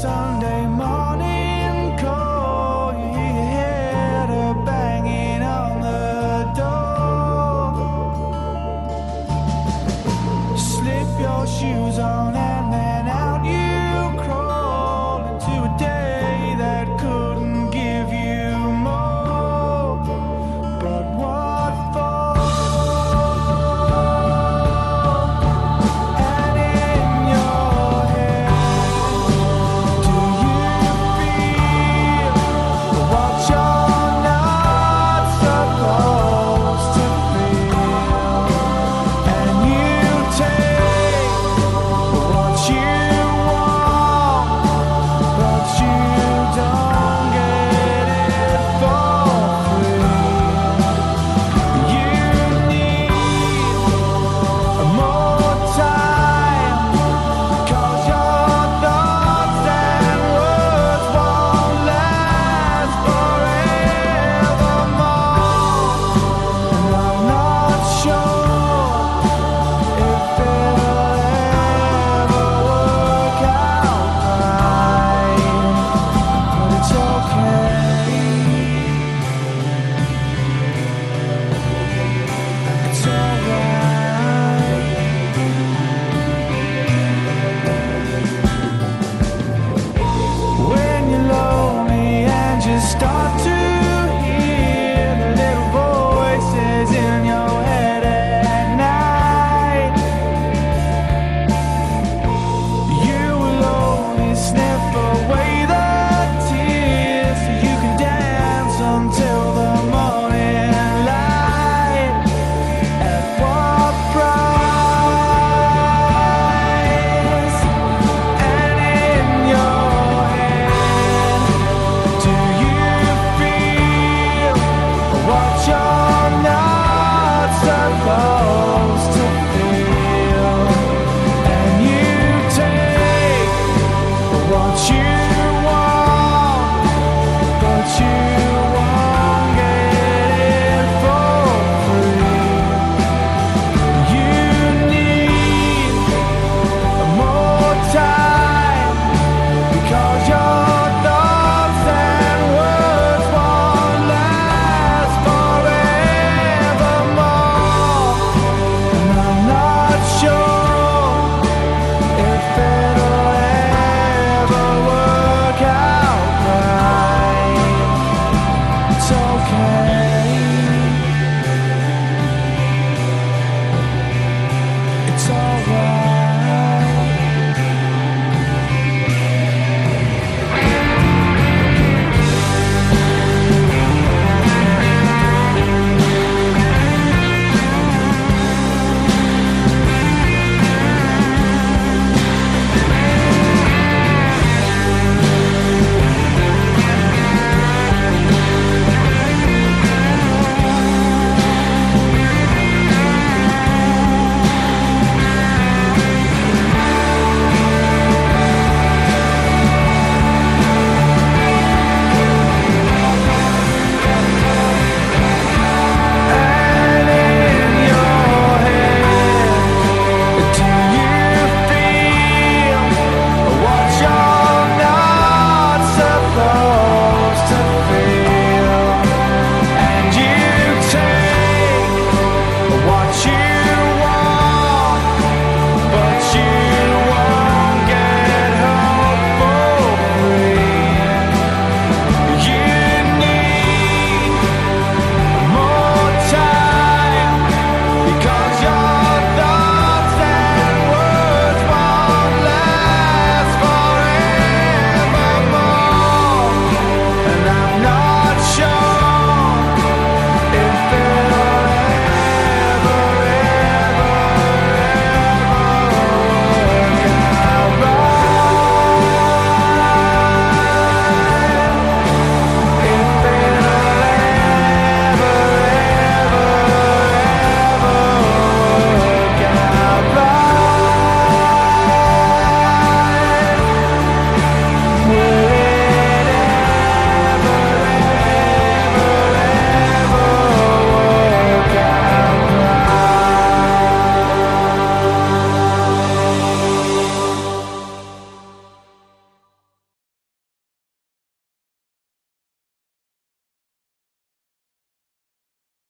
Sunday morning call, you banging on the door. Slip your shoes on and tomorrow. Yeah.